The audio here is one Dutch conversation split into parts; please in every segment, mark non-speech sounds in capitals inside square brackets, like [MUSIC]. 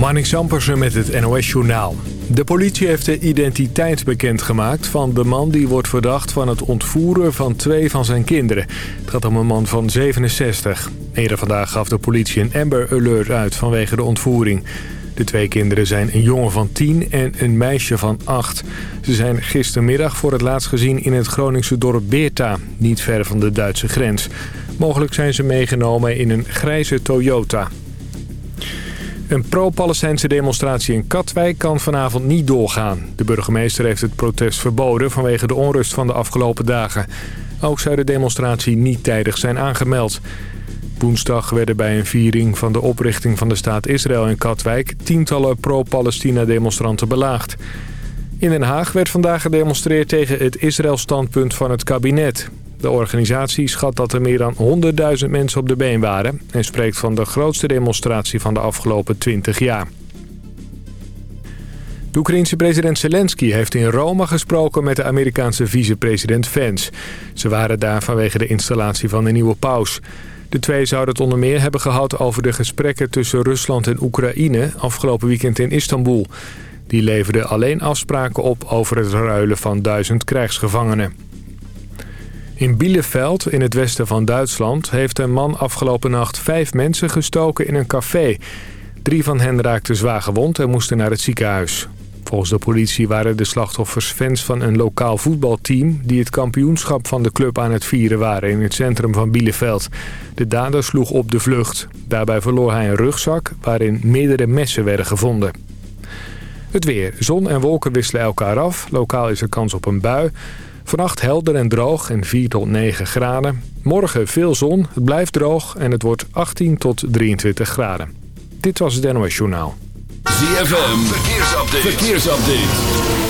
Manning Sampersen met het NOS-journaal. De politie heeft de identiteit bekendgemaakt van de man die wordt verdacht van het ontvoeren van twee van zijn kinderen. Het gaat om een man van 67. Eerder vandaag gaf de politie een Amber Alert uit vanwege de ontvoering. De twee kinderen zijn een jongen van 10 en een meisje van 8. Ze zijn gistermiddag voor het laatst gezien in het Groningse dorp Beerta, niet ver van de Duitse grens. Mogelijk zijn ze meegenomen in een grijze Toyota. Een pro-Palestijnse demonstratie in Katwijk kan vanavond niet doorgaan. De burgemeester heeft het protest verboden vanwege de onrust van de afgelopen dagen. Ook zou de demonstratie niet tijdig zijn aangemeld. Woensdag werden bij een viering van de oprichting van de staat Israël in Katwijk... tientallen pro-Palestina-demonstranten belaagd. In Den Haag werd vandaag gedemonstreerd tegen het Israël-standpunt van het kabinet. De organisatie schat dat er meer dan 100.000 mensen op de been waren... en spreekt van de grootste demonstratie van de afgelopen 20 jaar. De Oekraïense president Zelensky heeft in Rome gesproken met de Amerikaanse vicepresident Vance. Ze waren daar vanwege de installatie van de nieuwe paus. De twee zouden het onder meer hebben gehad over de gesprekken tussen Rusland en Oekraïne afgelopen weekend in Istanbul. Die leverden alleen afspraken op over het ruilen van duizend krijgsgevangenen. In Bielefeld, in het westen van Duitsland, heeft een man afgelopen nacht vijf mensen gestoken in een café. Drie van hen raakten zwaar gewond en moesten naar het ziekenhuis. Volgens de politie waren de slachtoffers fans van een lokaal voetbalteam... die het kampioenschap van de club aan het vieren waren in het centrum van Bielefeld. De dader sloeg op de vlucht. Daarbij verloor hij een rugzak waarin meerdere messen werden gevonden. Het weer. Zon en wolken wisselen elkaar af. Lokaal is er kans op een bui. Vannacht helder en droog en 4 tot 9 graden. Morgen veel zon, het blijft droog en het wordt 18 tot 23 graden. Dit was het NOS Journaal. ZFM, verkeersupdate. verkeersupdate.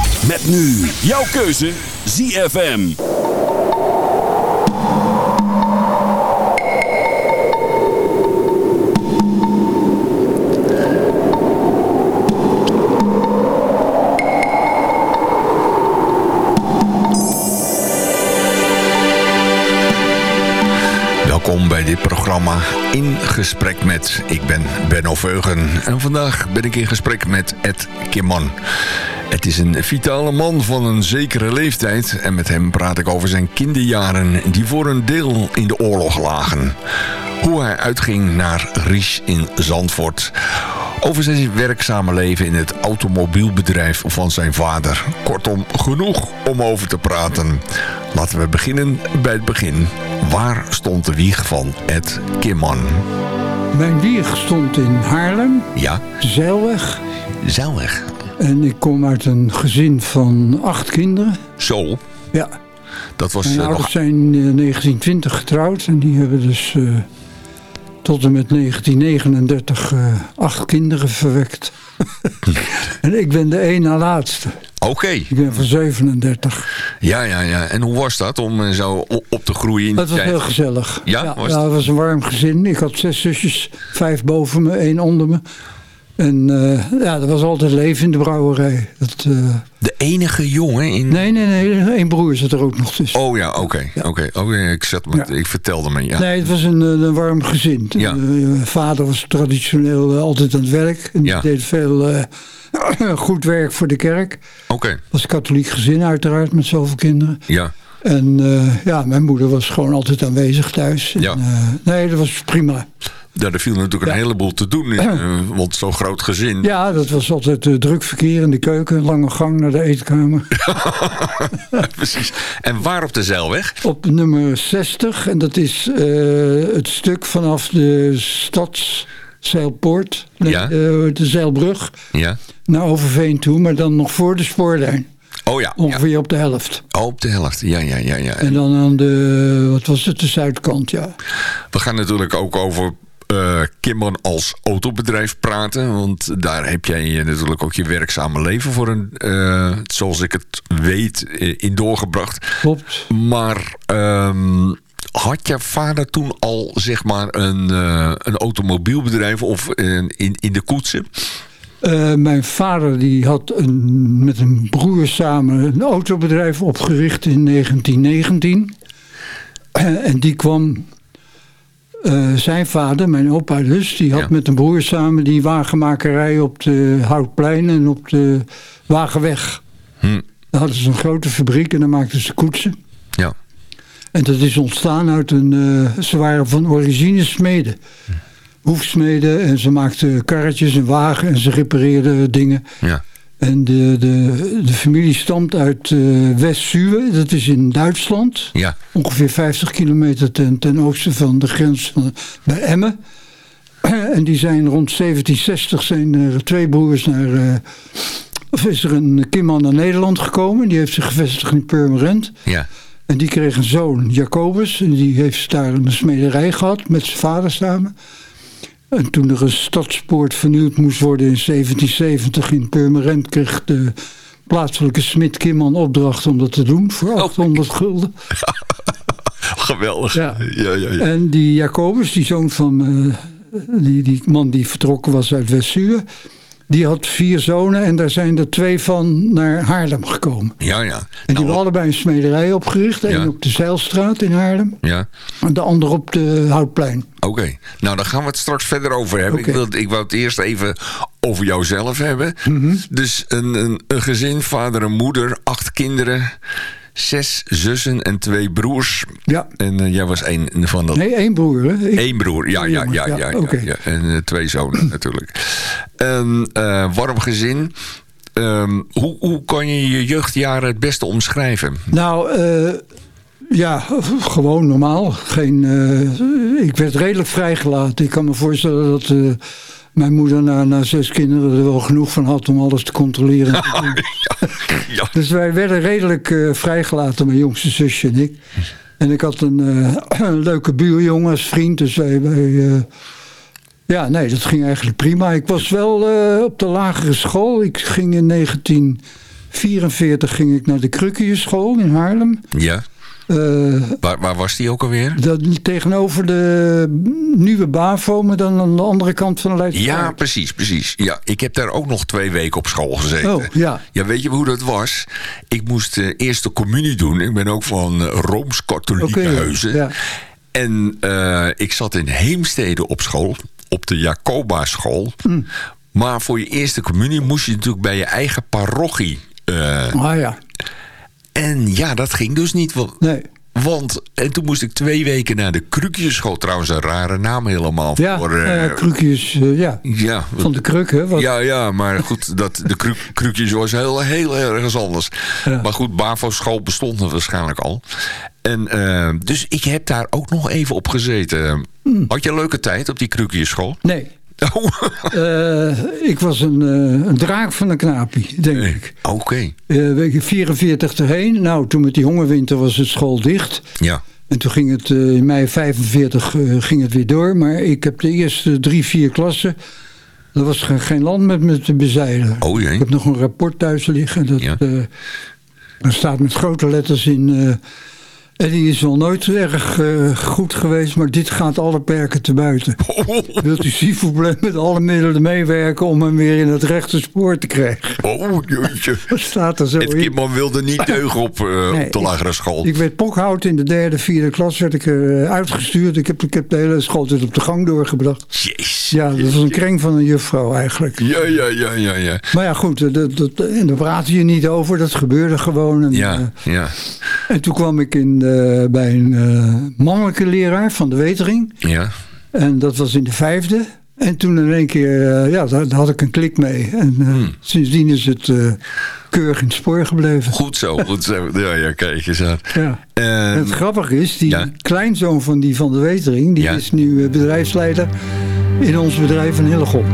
Met nu jouw keuze ZFM. Welkom bij dit programma In Gesprek Met. Ik ben Benno Veugen en vandaag ben ik in gesprek met Ed Kimman. Het is een vitale man van een zekere leeftijd en met hem praat ik over zijn kinderjaren die voor een deel in de oorlog lagen. Hoe hij uitging naar Ries in Zandvoort. Over zijn werkzame leven in het automobielbedrijf van zijn vader. Kortom, genoeg om over te praten. Laten we beginnen bij het begin. Waar stond de wieg van Ed Kimman? Mijn wieg stond in Haarlem. Ja. Zeilweg. Zeilweg. En ik kom uit een gezin van acht kinderen. Zo. Ja. Dat was Mijn uh, ouders nog... zijn in 1920 getrouwd. En die hebben dus uh, tot en met 1939 uh, acht kinderen verwekt. [LAUGHS] en ik ben de één na laatste. Oké. Okay. Ik ben van 37. Ja, ja, ja. En hoe was dat om zo op te groeien? In dat was tijd? heel gezellig. Ja, ja, was ja, het was een warm gezin. Ik had zes zusjes. Vijf boven me, één onder me. En uh, ja, er was altijd leven in de brouwerij. Dat, uh... De enige jongen in... Nee, nee, nee. Eén broer zit er ook nog tussen. Oh ja, oké. Okay, ja. okay. okay. ik, zat met, ja. ik vertelde me, ja. Nee, het was een, een warm gezin. Ja. Uh, vader was traditioneel altijd aan het werk. En ja. deed veel [CLEARS THROAT] goed werk voor de kerk. Oké. Was katholiek gezin uiteraard, met zoveel kinderen. Ja. En ja, mijn moeder was gewoon altijd aanwezig thuis. Ja. En, nee, dat was prima. Ja, er viel natuurlijk ja. een heleboel te doen, in, uh, want zo'n groot gezin. Ja, dat was altijd uh, druk verkeer in de keuken, lange gang naar de eetkamer. [LAUGHS] Precies. En waar op de zeilweg? Op nummer 60, en dat is uh, het stuk vanaf de stadszeilpoort, ja. de, de zeilbrug, ja. naar Overveen toe, maar dan nog voor de spoorlijn. Oh ja. Ongeveer ja. op de helft. Oh, op de helft, ja, ja, ja. ja. En dan aan de, wat was het, de zuidkant, ja. We gaan natuurlijk ook over uh, Kimman als autobedrijf praten. Want daar heb jij natuurlijk ook je werkzame leven voor een, uh, zoals ik het weet, in doorgebracht. Klopt. Maar um, had je vader toen al zeg maar een, uh, een automobielbedrijf of in, in de koetsen? Uh, mijn vader die had een, met een broer samen een autobedrijf opgericht in 1919. Uh, en die kwam, uh, zijn vader, mijn opa dus, die had ja. met een broer samen die wagenmakerij op de Houtplein en op de Wagenweg. Hm. Daar hadden ze een grote fabriek en daar maakten ze koetsen. Ja. En dat is ontstaan uit een, ze waren van origine smeden. Hm hoefsmeden en ze maakten karretjes en wagen en ze repareerden dingen. Ja. En de, de, de familie stamt uit uh, West-Zuwe, dat is in Duitsland. Ja. Ongeveer 50 kilometer ten, ten oosten van de grens van, bij Emmen. [CLEARS THROAT] En die zijn rond 1760 zijn er twee broers naar... Uh, of is er een Kimman naar Nederland gekomen. Die heeft zich gevestigd in Purmerend. Ja. En die kreeg een zoon, Jacobus. En die heeft daar een smederij gehad met zijn vader samen. En toen er een stadspoort vernieuwd moest worden in 1770 in Purmerend... kreeg de plaatselijke smid Kimman opdracht om dat te doen voor 800 gulden. [LAUGHS] Geweldig. Ja. Ja, ja, ja. En die Jacobus, die zoon van uh, die, die man die vertrokken was uit West-Zuur... Die had vier zonen en daar zijn er twee van naar Haarlem gekomen. Ja, ja. En die nou, hebben allebei een smederij opgericht. Eén ja. op de Zeilstraat in Haarlem. Ja. En de ander op de Houtplein. Oké, okay. nou dan gaan we het straks verder over hebben. Okay. Ik, wil, ik wou het eerst even over jouzelf hebben. Mm -hmm. Dus een, een, een gezin, vader en moeder, acht kinderen zes zussen en twee broers. Ja. En uh, jij was een van dat... Nee, één broer. Hè? Ik... Eén broer, ja, ja, ja. ja, ja, ja, okay. ja. En uh, twee zonen [CLEARS THROAT] natuurlijk. Een uh, warm gezin. Um, hoe, hoe kan je je jeugdjaren het beste omschrijven? Nou, ja, gewoon normaal. Geen, ik werd redelijk vrijgelaten. Ik kan me voorstellen dat mijn moeder na, na zes kinderen er wel genoeg van had om alles te controleren. [LAUGHS] ja, ja. Dus wij werden redelijk uh, vrijgelaten, mijn jongste zusje en ik. En ik had een, uh, [CLEARS THROAT] een leuke buurjongen als vriend, dus wij... wij uh, ja, nee, dat ging eigenlijk prima. Ik was wel op de lagere school. Ik ging in 1944 ging ik naar de Krukkienschool in Haarlem. Ja. Uh, waar, waar, was die ook alweer? Dat, tegenover de nieuwe BAVO, maar dan aan de andere kant van de Leidse Ja, precies, precies. Ja, ik heb daar ook nog twee weken op school gezeten. Oh, ja. ja, weet je hoe dat was? Ik moest uh, eerst de communie doen. Ik ben ook van uh, Rooms-Katholieke okay, huizen. Ja. En ik zat in Heemstede op school, op de Jacoba school. Mm. Maar voor je eerste communie moest je natuurlijk bij je eigen parochie... ah ja. En ja, dat ging dus niet. Want, nee. want en toen moest ik twee weken naar de Krukjesschool. Trouwens, een rare naam helemaal. Ja, voor, uh, uh, Krukjes, uh, ja. ja. Van de kruk, hè? Wat... Ja, ja, maar goed, dat, de kruk, Krukjes was heel, heel ergens anders. Ja. Maar goed, BAVO-school bestond er waarschijnlijk al. En, dus ik heb daar ook nog even op gezeten. Mm. Had je een leuke tijd op die Krukjesschool? Nee. Oh. uh, ik was een, uh, een draak van een knapie, denk ik. Oké. Okay. Uh, 44 erheen. Nou, toen met die hongerwinter was het school dicht. Ja. En toen ging het in mei 45 ging het weer door. Maar ik heb de eerste drie, vier klassen... Er was geen land met me te bezeilen. Oh jee. Ik heb nog een rapport thuis liggen. Dat, ja. staat met grote letters in... En die is wel nooit erg uh, goed geweest, maar dit gaat alle perken te buiten. Oh. Wilt u Siefelblem met alle middelen meewerken om hem weer in het rechte spoor te krijgen? Oh, jeetje. [LAUGHS] Dat staat er zo Het in. kindman wilde niet deugen op, uh, Nee, op de lagere school. Ik werd pokhout in de derde, vierde klas, werd ik uh, uitgestuurd. Ik heb, ik heb de hele schooltijd op de gang doorgebracht. Jezus. Ja, dat was een kreng van een juffrouw eigenlijk. Ja, ja, ja, ja, ja. Maar ja, goed, dat, dat, en daar praten je niet over. Dat gebeurde gewoon. En, Ja, eh, ja, en toen kwam ik in, eh, bij een eh, mannelijke leraar van de Wetering. ja. En dat was in de vijfde. En toen in één keer, eh, ja, daar, daar had ik een klik mee. En Hmm. sindsdien is het keurig in het spoor gebleven. Goed zo, goed zo. Ja, ja, kijk eens aan. Ja. Ehm, En het grappige is, die ja. kleinzoon van die van de Wetering... die Ja. is nu bedrijfsleider in ons bedrijf in Hillegom.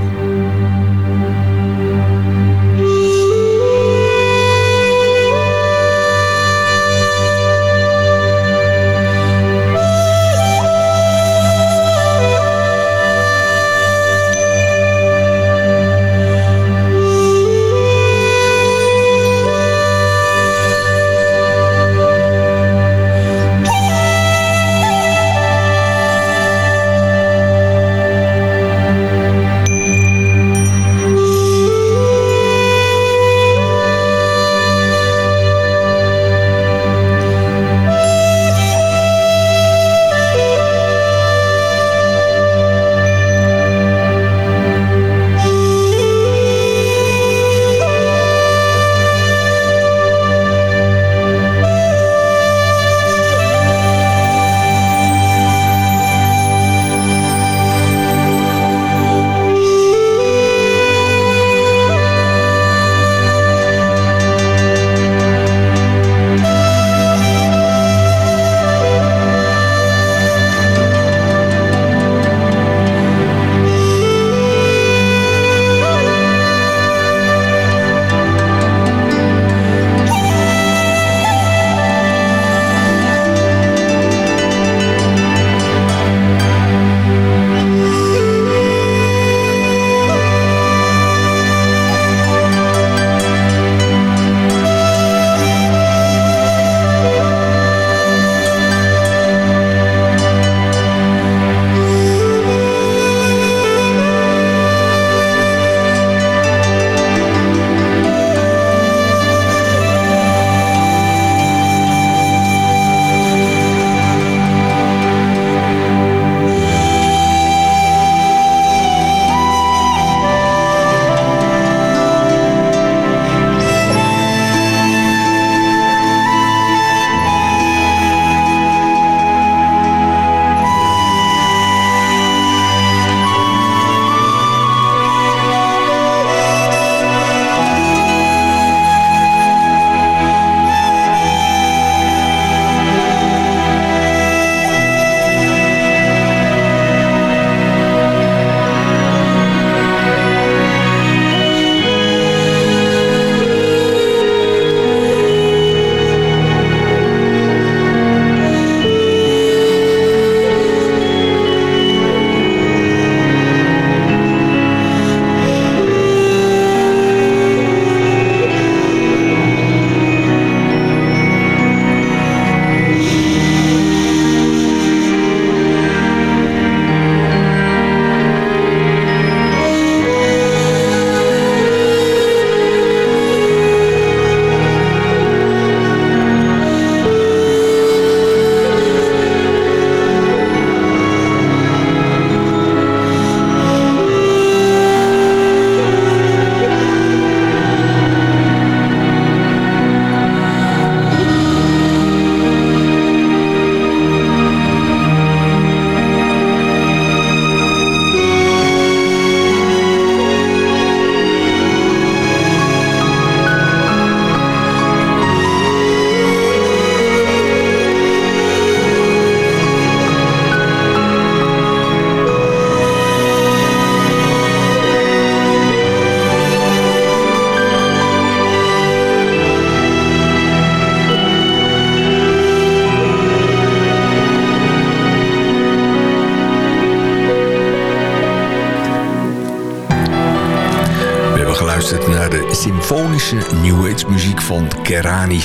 Van Kerani.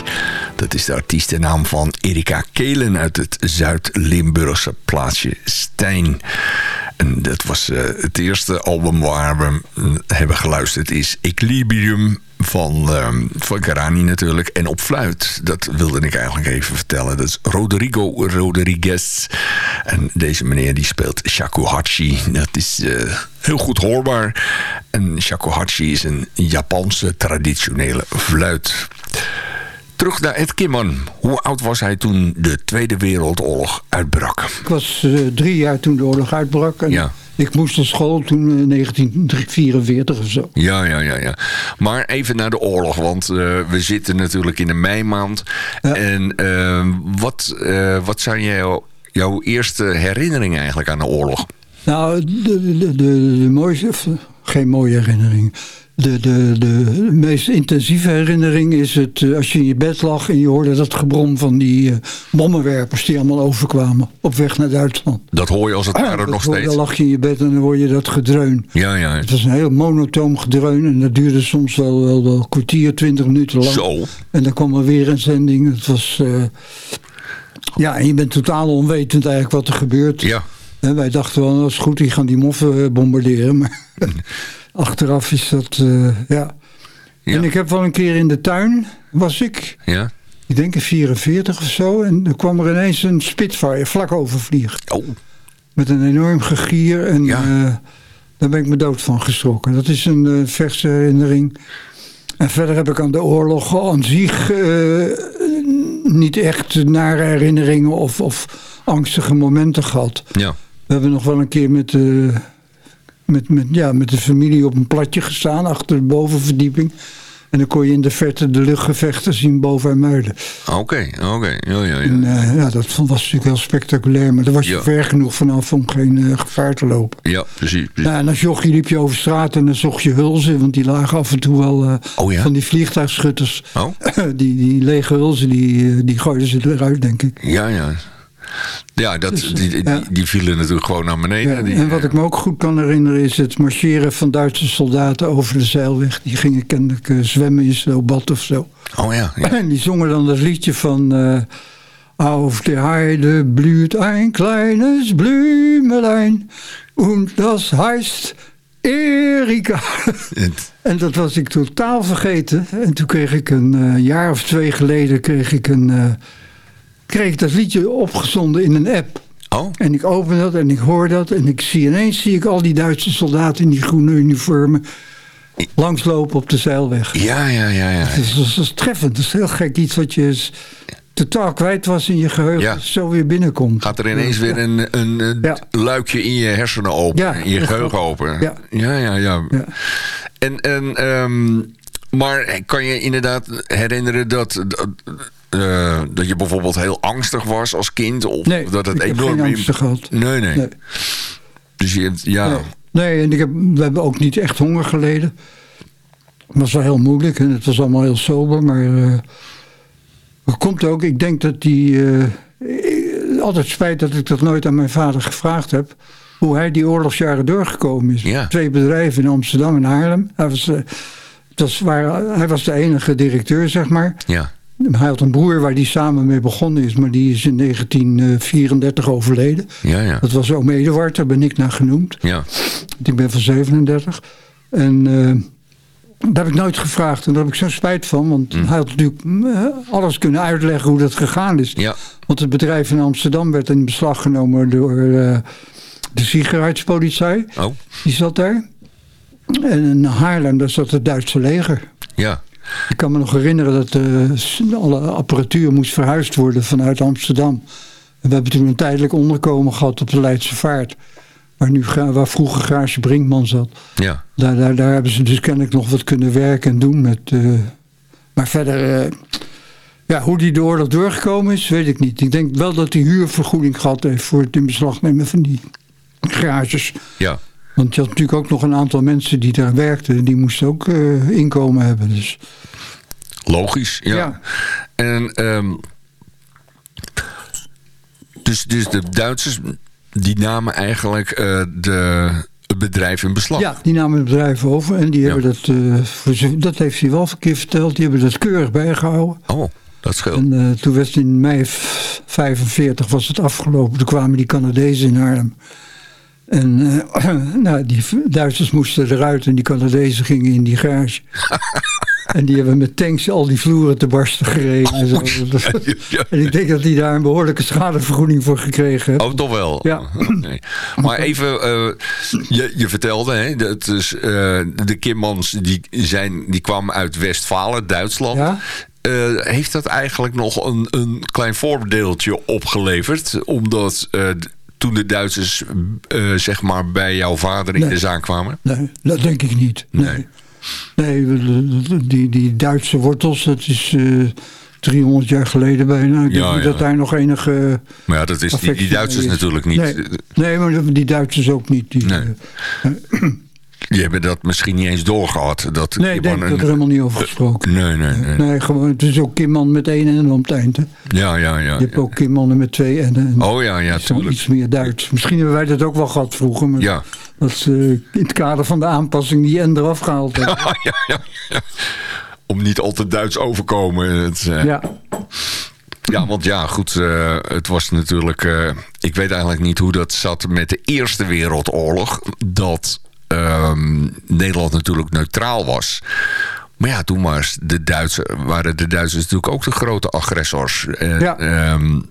Dat is de artiestennaam van Erika Kelen uit het Zuid-Limburgse plaatsje Stijn. En dat was uh, het eerste album waar we hebben geluisterd is Equilibrium van, um, van Garani natuurlijk. En op fluit, dat wilde ik eigenlijk even vertellen. Dat is Rodrigo Rodriguez. En deze meneer die speelt shakuhachi. Dat is uh, heel goed hoorbaar. En shakuhachi is een Japanse traditionele fluit. Terug naar Ed Kimman. Hoe oud was hij toen de Tweede Wereldoorlog uitbrak? Ik was uh, drie jaar toen de oorlog uitbrak. En ja. Ik moest naar school toen in 1944 of zo. Ja, ja, ja, ja. Maar even naar de oorlog, want uh, we zitten natuurlijk in de meimaand. Ja. En uh, wat, wat zijn jouw, jouw eerste herinneringen eigenlijk aan de oorlog? Nou, de, de, de, de mooiste, geen mooie herinnering. De, de, de meest intensieve herinnering is het als je in je bed lag en je hoorde dat gebrom van die uh, bommenwerpers die allemaal overkwamen op weg naar Duitsland. Dat hoor je als het ware nog steeds. Dan lag je in je bed en dan hoor je dat gedreun. Ja, ja. Het was een heel monotoom gedreun en dat duurde soms wel, wel, kwartier, twintig minuten lang. Zo. En dan kwam er weer een zending. Het was... Uh, ja, en je bent totaal onwetend eigenlijk wat er gebeurt. Ja. En wij dachten wel, dat is goed, die gaan die moffen bombarderen. Maar [LAUGHS] achteraf is dat, uh, ja. ja. En ik heb wel een keer in de tuin, was ik. Ja. Ik denk in 44 of zo. En er kwam er ineens een Spitfire vlak overvliegen. Oh. Met een enorm gegier. En ja. uh, daar ben ik me dood van geschrokken. Dat is een uh, verse herinnering. En verder heb ik aan de oorlog aan zich uh, niet echt nare herinneringen of, of angstige momenten gehad. Ja. We hebben nog wel een keer met de, met, met, ja, met de familie op een platje gestaan achter de bovenverdieping. En dan kon je in de verte de luchtgevechten zien boven Hermuiden. Oké, okay, oké. Okay. Ja, ja, ja. En, uh, ja, dat was natuurlijk heel spectaculair. Maar daar was je Ja. ver genoeg vanaf om geen uh, gevaar te lopen. Ja, precies. precies. Nou, en als jochie liep je over straat en dan zocht je hulzen. Want die lagen af en toe wel uh, Oh ja? van die vliegtuigschutters. Oh, [COUGHS] die, die lege hulzen, die, die gooiden ze eruit, denk ik. ja, ja. Ja, dat, Dus, die, die, ja. die vielen natuurlijk gewoon naar beneden. Ja, die, en wat ik me ook goed kan herinneren is het marcheren van Duitse soldaten over de zeilweg. Die gingen kennelijk uh, zwemmen in Slobat of zo. Oh ja, ja. En die zongen dan dat liedje van... Uh, Auf der Heide blüht ein kleines Blümelein und das heißt Erika. En dat was ik totaal vergeten. En toen kreeg ik een uh, jaar of twee geleden kreeg ik, een, kreeg ik dat liedje opgezonden in een app. Oh, En ik open dat en ik hoor dat. En ik zie ineens zie ik al die Duitse soldaten in die groene uniformen langslopen op de zeilweg. ja, ja, ja, ja. Dat is, dat is treffend. Dat is heel gek. Iets wat je totaal kwijt was in je geheugen. Ja. Zo weer binnenkomt. Gaat er ineens weer een, een, een Ja. luikje in je hersenen open, Ja, in je geheugen open. Ja. ja, ja. En, en, ehm, maar kan je inderdaad herinneren dat, dat, eh, dat je bijvoorbeeld heel angstig was als kind? Of Nee, dat het ik heb enorm geen in- angsten gehad. Nee, nee, Nee. Dus je, ja, Nee. Nee, en ik heb, we hebben ook niet echt honger geleden. Het was wel heel moeilijk en het was allemaal heel sober. Maar eh er komt ook, ik denk dat die... eh, eh, altijd spijt dat ik dat nooit aan mijn vader gevraagd heb. Hoe hij die oorlogsjaren doorgekomen is. Ja. Twee bedrijven in Amsterdam en Haarlem. Hij was, eh, dat waar, hij was de enige directeur, zeg maar. ja. Hij had een broer waar hij samen mee begonnen is. Maar die is in 1934 overleden. Ja, ja. Dat was oom Eduard, daar ben ik naar genoemd. Ja, Ik ben van 37. En eh, daar heb ik nooit gevraagd. En daar heb ik zo spijt van. Want hij had natuurlijk eh, alles kunnen uitleggen hoe dat gegaan is. ja, Want het bedrijf in Amsterdam werd in beslag genomen door eh, de Sicherheidspolizei. oh, Die zat daar. En in Haarlem, daar zat het Duitse leger. ja, Ik kan me nog herinneren dat eh, alle apparatuur moest verhuisd worden vanuit Amsterdam. En we hebben toen een tijdelijk onderkomen gehad op de Leidse Vaart. Waar, nu, waar vroeger Garage Brinkman zat. ja. Daar, daar, daar hebben ze dus kennelijk nog wat kunnen werken en doen. Met, eh, maar verder, eh, ja, hoe die de oorlog doorgekomen is, weet ik niet. Ik denk wel dat hij huurvergoeding gehad heeft voor het in beslag nemen van die garages. ja. Want je had natuurlijk ook nog een aantal mensen die daar werkten. Die moesten ook eh, inkomen hebben. Dus Logisch, ja. Ja. En ehm, dus, dus de Duitsers die namen eigenlijk eh, de, het bedrijf in beslag. Ja, die namen het bedrijf over en die hebben dat, uh, voor ze, dat heeft hij wel verkeerd verteld, die hebben dat keurig bijgehouden. Oh, dat scheelt. En uh, toen was het in mei 45 was het afgelopen, toen kwamen die Canadezen in Haarlem. En uh, [CLEARS THROAT] nou, die Duitsers moesten eruit en die Canadezen gingen in die garage. [LAUGHS] En die hebben met tanks al die vloeren te barsten gereden. En, zo. Oh, [LAUGHS] en ik denk dat die daar een behoorlijke schadevergoeding voor gekregen heeft. Oh, toch wel? Ja. Nee. Maar even, uh, je, je vertelde, hè, dat is, uh, de Kimmans die, zijn, die kwam uit Westfalen, Duitsland. Ja? Uh, heeft dat eigenlijk nog een, een klein voordeeltje opgeleverd? Omdat toen de Duitsers zeg maar bij jouw vader in nee. de zaak kwamen? Nee, dat denk ik niet. Nee. nee. Nee, die, die Duitse wortels, dat is uh, 300 jaar geleden bijna. Ik ja, denk ja. dat daar nog enige... Maar ja, dat is die, die Duitsers is. natuurlijk niet. Nee, nee, maar die Duitsers ook niet. Die, nee. [CLEARS THROAT] die hebben dat misschien niet eens doorgehad. Dat nee, ik denk dat er helemaal niet over gesproken. Nee, nee, nee. nee gewoon, het is ook Kimman met één en om het eind. Hè? Ja, ja, ja. Je hebt ook Kimmannen met twee en, en Oh ja, ja, tuurlijk. iets meer Duits. Misschien hebben wij dat ook wel gehad vroeger. Maar ja. Dat ze uh, in het kader van de aanpassing die N eraf gehaald hebben. [LAUGHS] ja, ja. Om niet al te Duits overkomen. Het, uh, ja. Ja, want ja, goed, uh, het was natuurlijk... Uh, ik weet eigenlijk niet hoe dat zat met de Eerste Wereldoorlog. Dat um, Nederland natuurlijk neutraal was. Maar ja, toen was de Duitsers, waren de Duitsers natuurlijk ook de grote agressors. Ja. Um,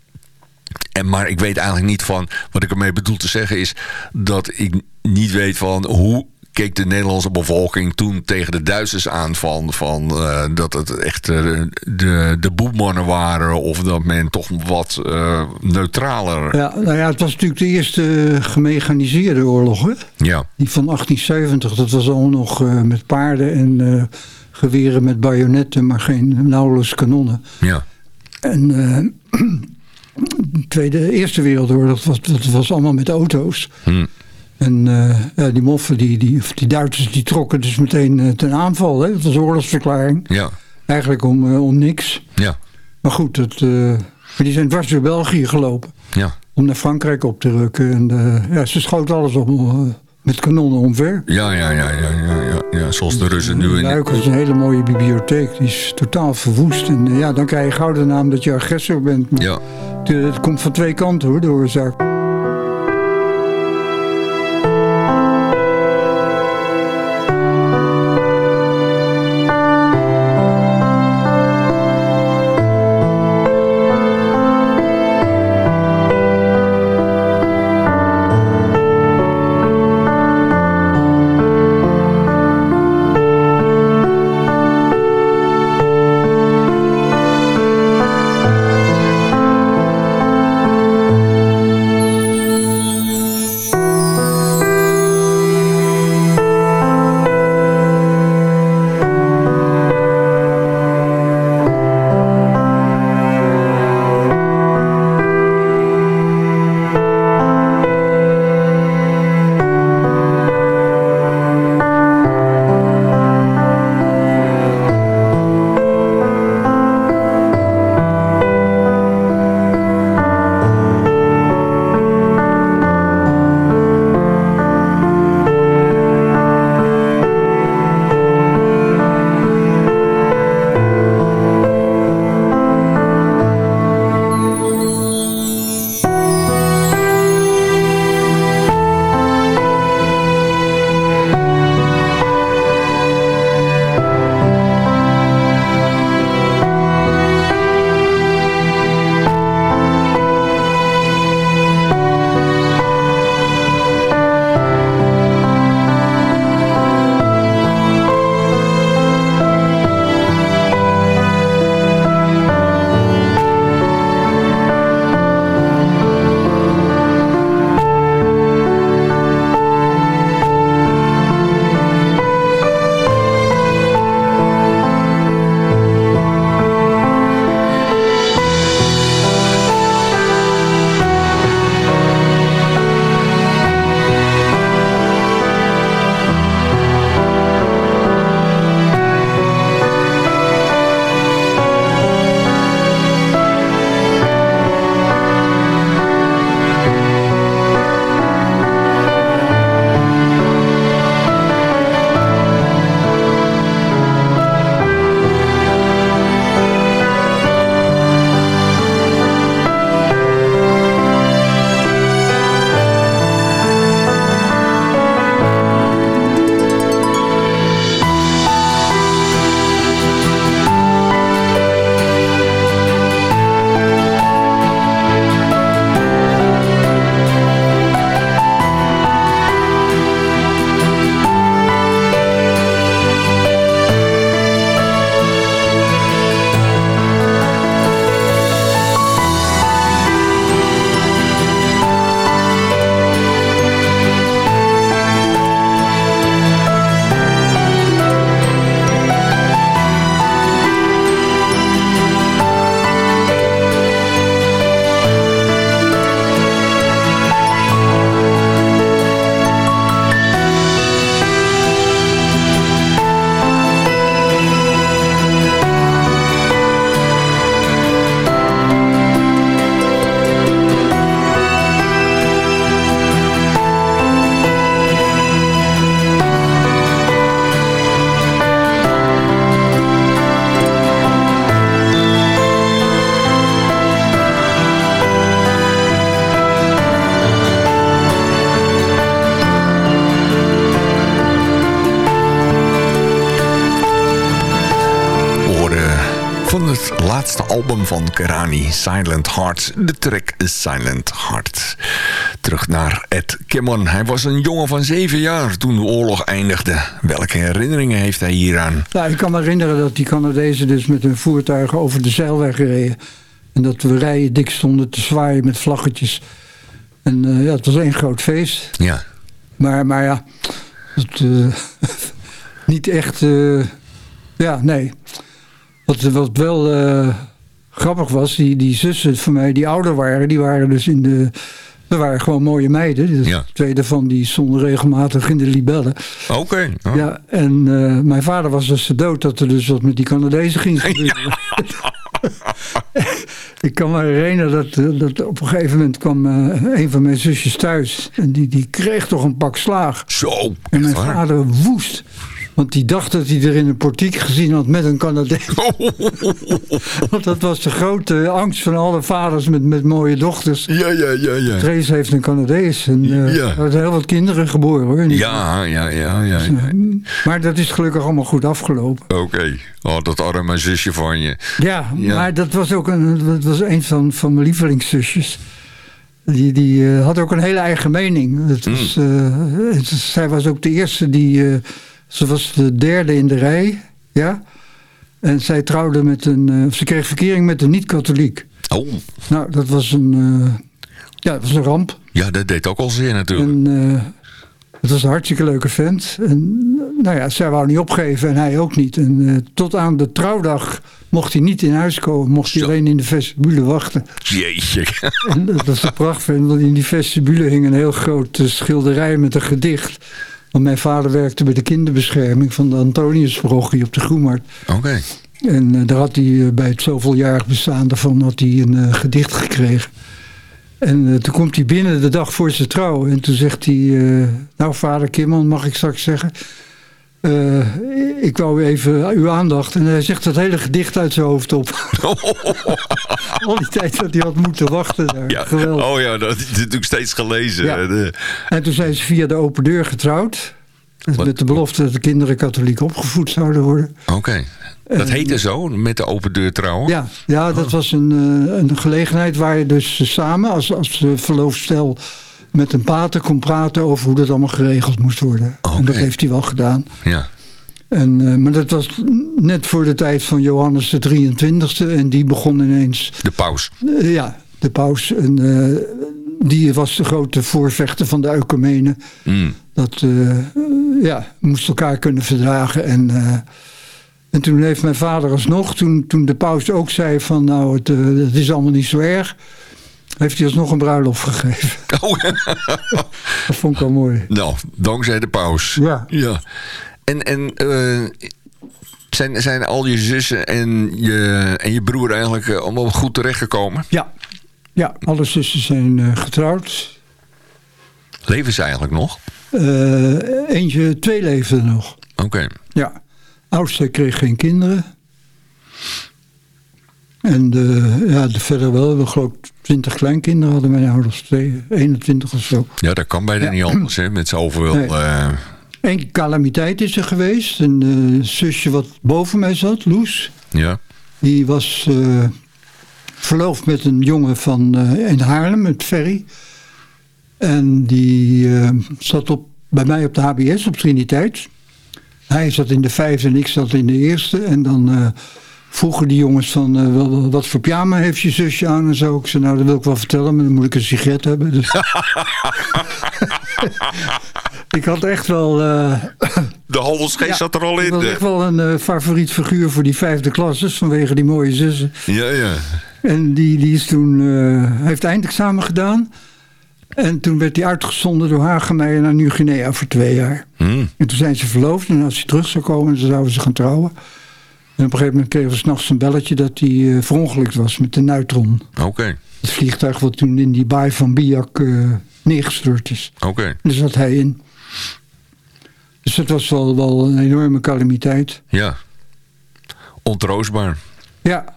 en, maar ik weet eigenlijk niet van... Wat ik ermee bedoel te zeggen is... dat ik niet weet van hoe keek de Nederlandse bevolking toen tegen de Duitsers aan... van, van uh, dat het echt uh, de, de boemannen waren... of dat men toch wat uh, neutraler... Ja, nou ja, het was natuurlijk de eerste gemechaniseerde oorlog, hè? Ja. Die van 1870, dat was al nog met paarden en geweren met bajonetten... maar geen nauwelijks kanonnen. Ja. En [CLEARS THROAT] de Tweede, Eerste Wereldoorlog, dat was, dat was allemaal met auto's. Hm. En uh, ja, die moffen, die, die, die Duitsers, die trokken dus meteen uh, ten aanval. Hè? Dat was oorlogsverklaring. Ja. Eigenlijk om, uh, om niks. Ja. Maar goed, dat, die zijn dwars door België gelopen. Ja. Om naar Frankrijk op te rukken. En ja, ze schoten alles op met kanonnen omver. Ja, ja, ja, ja, ja, ja, zoals de Russen nu in... Luik is een hele mooie bibliotheek. Die is totaal verwoest. En ja, dan krijg je gauw de naam dat je agressor bent. Maar ja. Het komt van twee kanten hoor, de oorzaak. Kerani, Silent Heart. De track Silent Heart. Terug naar Ed Kimmon. Hij was een jongen van zeven jaar toen de oorlog eindigde. Welke herinneringen heeft hij hieraan? Nou, ik kan me herinneren dat die Canadezen dus met hun voertuigen over de zeilweg reden. En dat we rijen dik stonden te zwaaien met vlaggetjes. En uh, ja, het was één groot feest. Ja. Maar, maar ja, het, uh, [LAUGHS] niet echt... Uh, ja, nee. Wat, wat wel uh, grappig was, die, die zussen van mij die ouder waren, die waren dus in de... Dat waren gewoon mooie meiden. Dus ja. Twee daarvan die stonden regelmatig in de libellen. Oké. Okay. Oh. Ja, en uh, mijn vader was dus dood dat er dus wat met die Canadezen ging gebeuren. Ja. [LAUGHS] ik kan me herinneren dat, dat op een gegeven moment kwam uh, een van mijn zusjes thuis. En die, die kreeg toch een pak slaag. Zo. En mijn vader woest. Want die dacht dat hij er in een portiek gezien had met een Canadees. [LAUGHS] Want dat was de grote angst van alle vaders met, met mooie dochters. Ja, ja, ja. ja. Trace heeft een Canadees. En uh, Ja. er zijn heel wat kinderen geboren hoor. Ja, ja, ja, ja. Dus, uh, maar dat is gelukkig allemaal goed afgelopen. Oké. Oh, dat arme zusje van je. Ja, Ja. maar dat was ook een, dat was een van, van mijn lievelingszusjes. Die, die eh, had ook een hele eigen mening. Het was, eh, het- zij was ook de eerste die... ze was de derde in de rij. Ja? En zij trouwde met een... eh, of ze kreeg verkering met een niet-katholiek. Oh, Nou, dat was een... eh, ja, dat was een ramp. ja, dat deed ook al zeer natuurlijk. En eh, het was een hartstikke leuke vent. En nou ja, zij wou niet opgeven en hij ook niet. En tot aan de trouwdag mocht hij niet in huis komen. Mocht hij Zo. alleen in de vestibule wachten. Jeetje. En dat was een prachtvent, want in die vestibule hing een heel groot schilderij met een gedicht. Want mijn vader werkte bij de kinderbescherming van de Antoniusparochie op de Groenmarkt. Oké. En eh, daar had hij eh, bij het zoveeljarig bestaan daarvan had hij een eh, gedicht gekregen. En toen komt hij binnen de dag voor zijn trouw. En toen zegt hij, nou vader Kimman, mag ik straks zeggen. Eh, ik wou even uw aandacht. En hij zegt dat hele gedicht uit zijn hoofd op. [LAUGHS] Al die tijd dat hij had moeten wachten daar. Ja. Geweldig. Oh ja, dat is natuurlijk steeds gelezen. Ja. De- En toen zijn ze via de open deur getrouwd. Wat? Met de belofte dat de kinderen katholiek opgevoed zouden worden. Oké. Dat heette zo, met de open deur trouwen? Ja, ja dat was een, eh, een gelegenheid waar je dus samen als, als eh, verloofstel met een pater kon praten over hoe dat allemaal geregeld moest worden. En dat heeft hij wel gedaan. Ja. En, eh, maar dat was net voor de tijd van Johannes de 23e en die begon ineens, De paus. eh, ja, de paus. En, eh, die was de grote voorvechter van de ecumenen. Mm. Dat ja, moest elkaar kunnen verdragen. En, en toen heeft mijn vader alsnog, toen, toen de paus ook zei van nou het, het is allemaal niet zo erg, heeft hij alsnog een bruiloft gegeven. [LAUGHS] Oh, Dat vond ik wel mooi. nou, dankzij de paus. Ja. ja. En, en eh, zijn, zijn al je zussen en je, en je broer eigenlijk eh, allemaal goed terechtgekomen? Ja, ja alle zussen zijn eh, getrouwd. Leven ze eigenlijk nog? Eentje, twee leefden nog. Oké. Ja, oudste kreeg geen kinderen. En de, ja, de verder wel, we geloof 20 kleinkinderen hadden mijn ouders, twee, 21 of zo. Ja, dat kan bijna Ja. niet anders, hè? Met zoveel... Nee. eh, Eén calamiteit is er geweest. Een eh, zusje wat boven mij zat, Loes. ja. Die was eh, verloofd met een jongen van in Haarlem, met Ferry. En die zat op, bij mij op de HBS, op Triniteit. Hij zat in de vijfde en ik zat in de eerste. En dan vroegen die jongens van, eh, wat voor pyjama heeft je zusje aan en zo. Ik zei, nou dat wil ik wel vertellen, maar dan moet ik een sigaret hebben. Dus. [LAUGHS] ik had echt wel... eh, De handelsgeest ja, zat er al ik in. was de- echt wel een eh, favoriet figuur voor die vijfde klasses vanwege die mooie zussen. Ja, ja. En die, die is toen, heeft eindexamen gedaan. En toen werd hij uitgezonden door Hagemeyer naar Nieuw-Guinea voor twee jaar. Hm. En toen zijn ze verloofd en als hij terug zou komen, dan zouden ze gaan trouwen. En op een gegeven moment kregen we s'nachts een belletje dat hij eh, verongelukt was met de neutron. Oké, Het vliegtuig wat toen in die baai van Biak eh, neergestort is. oké. Daar zat hij in. Dus dat was wel, wel een enorme calamiteit. Ja. Ontroostbaar. Ja.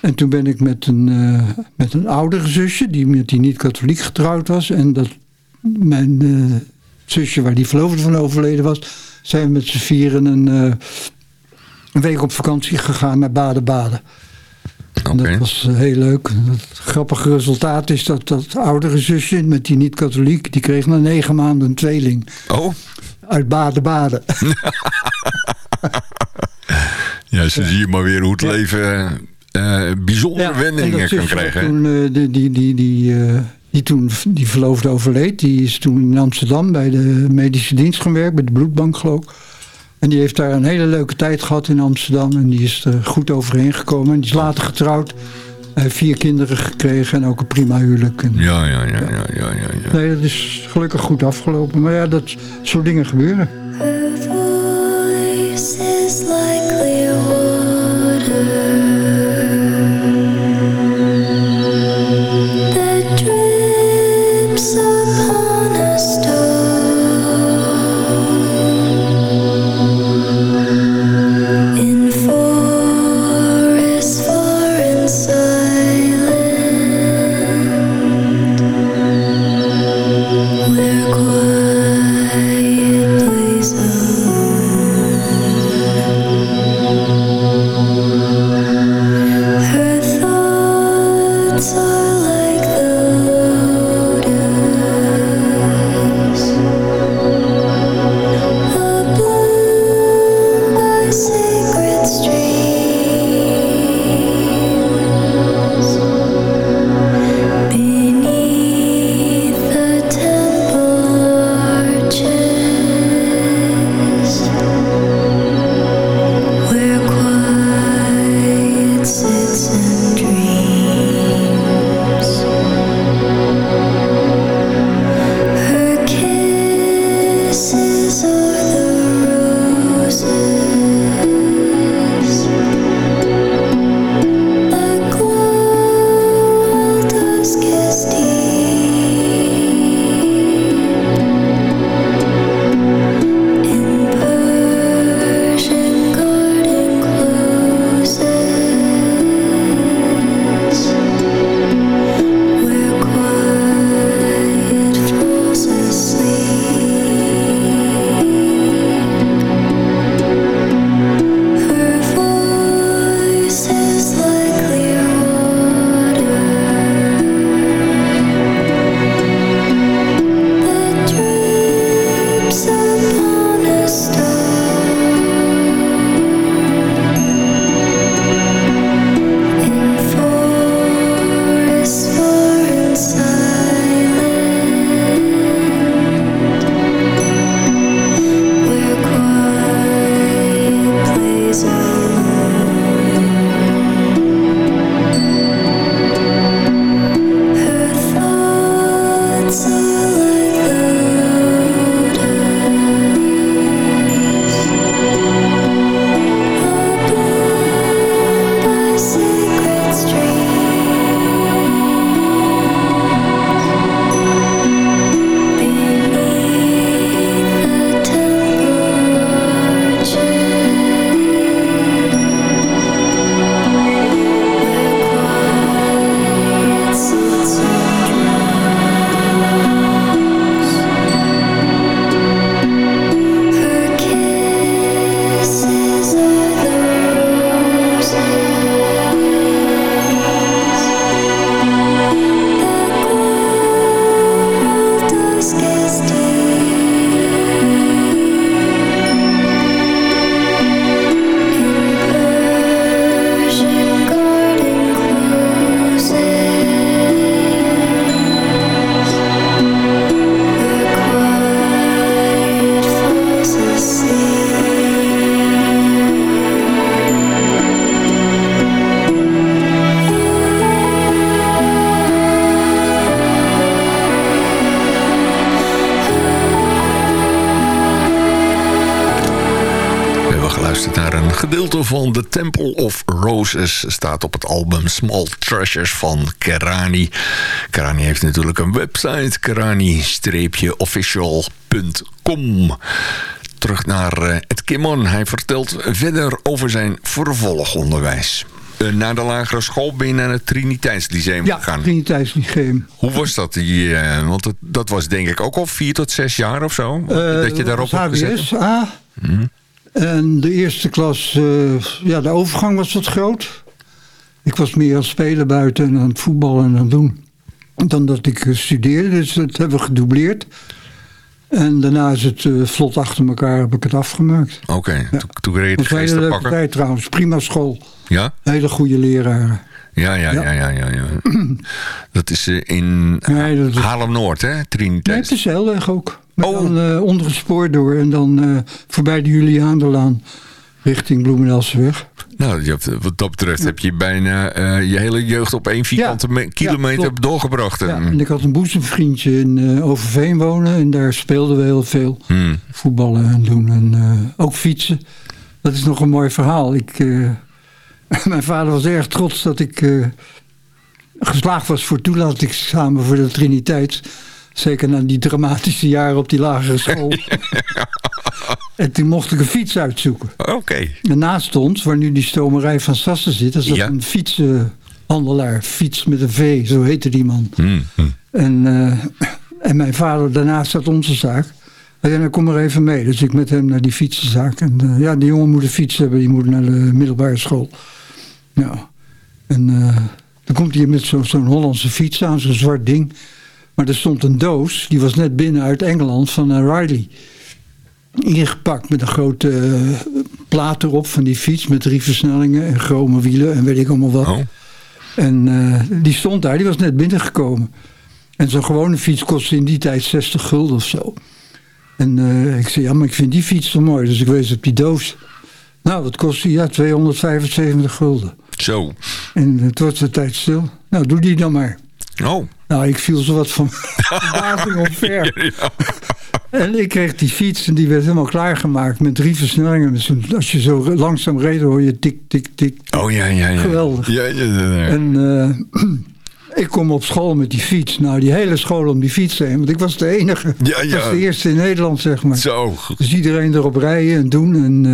En toen ben ik met een, eh, met een oudere zusje, die met die niet katholiek getrouwd was. En dat mijn zusje, waar die verloofde van overleden was, zijn we met z'n vieren een, een week op vakantie gegaan naar Baden-Baden. Dat was eh, heel leuk. Het grappige resultaat is dat dat oudere zusje met die niet-katholiek... die kreeg na negen maanden een tweeling Oh, uit Baden-Baden. [LAUGHS] ja, zo zie je maar weer hoe het leven eh, bijzondere en wendingen kan krijgen. Toen, die, die, die, die, die toen die verloofde overleed. Die is toen in Amsterdam bij de medische dienst gaan werken. Bij de bloedbank geloof ik. En die heeft daar een hele leuke tijd gehad in Amsterdam. En die is er goed overheen gekomen. En die is later getrouwd. Hij heeft vier kinderen gekregen en ook een prima huwelijk. En, Ja, ja, ja, ja, ja, ja. ja. Nee, dat is gelukkig goed afgelopen. Maar ja, dat soort dingen gebeuren. Roses. Staat op het album Small Treasures van Kerani. Kerani heeft natuurlijk een website. Kerani-official.com Terug naar eh, Ed Kimmon. Hij vertelt verder over zijn vervolgonderwijs. Eh, na de lagere school ben je naar het Triniteitslyceum Ja, gegaan. Triniteits Lyceum. Hoe was dat? Die, eh, want het- dat was denk ik ook al vier tot zes jaar of zo. Eh, dat je daarop was hebt gezet. HBS, A. En de eerste klas, eh, ja, de overgang was wat groot. Ik was meer aan het spelen buiten en aan het voetballen en aan het doen. Dan dat ik studeerde, dus dat hebben we gedoubleerd. En daarna is het eh, vlot achter elkaar, heb ik het afgemaakt. Oké, toen, toen kreeg je Dat het hele leuke geestenpakker. tijd trouwens, prima school. Ja? Hele goede leraren. Ja, ja, ja, ja, ja. ja. [CLEARS THROAT] Dat is eh, in Haarlem-Noord, hè? Nee, het Triniteit. is heel erg ook. Maar Oh. dan eh, onder het spoor door en dan eh, voorbij de Juliaanderlaan richting Bloemendaalseweg. Nou, je hebt, wat dat betreft heb je bijna eh, je hele jeugd op één vierkante me- kilometer doorgebracht. Ja, En- ik had een boezemvriendje in eh, Overveen wonen en daar speelden we heel veel. Hmm. Voetballen en doen en eh, ook fietsen. Dat is nog een mooi verhaal. Ik, eh, [LAUGHS] mijn vader was erg trots dat ik eh, geslaagd was voor toelatingsexamen voor de Triniteit. Zeker na die dramatische jaren op die lagere school. [LAUGHS] en toen mocht ik een fiets uitzoeken. Oké. En naast ons, waar nu die stomerij van Sassen zit, dat is Ja. een fietsenhandelaar. Fiets met een V, zo heette die man. Hmm, hmm. En, eh, en mijn vader, daarnaast zat onze zaak. Hij zei, nou, kom maar even mee. Dus ik met hem naar die fietsenzaak. En eh, ja, die jongen moet een fiets hebben. Die moet naar de middelbare school. Nou, en eh, dan komt hij met zo- zo'n Hollandse fiets aan, zo'n zwart ding. Maar er stond een doos, die was net binnen uit Engeland van een Riley. Ingepakt met een grote eh, plaat erop van die fiets met drie versnellingen en chrome wielen en weet ik allemaal wat. Oh. En eh, die stond daar, die was net binnengekomen. En zo'n gewone fiets kostte in die tijd 60 gulden of zo. En eh, ik zei, ja, maar ik vind die fiets zo mooi. Dus ik wees op die doos. Nou, wat kost die? Ja, 275 gulden. Zo. En het wordt de tijd stil. Nou, doe die dan maar. Oh. Nou, ik viel zo wat van [LAUGHS] verbazing omver. En ik kreeg die fiets en die werd helemaal klaargemaakt met drie versnellingen. Dus als je zo langzaam reed, hoor je tik, tik, tik. Oh ja, ja, ja. Geweldig. Ja, ja, ja, ja. En eh, [CLEARS THROAT] ik kom op school met die fiets. Nou, die hele school om die fiets heen. Want ik was de enige. Ja, Ik ja. was de eerste in Nederland, zeg maar. Zo. Dus iedereen erop rijden en doen. En,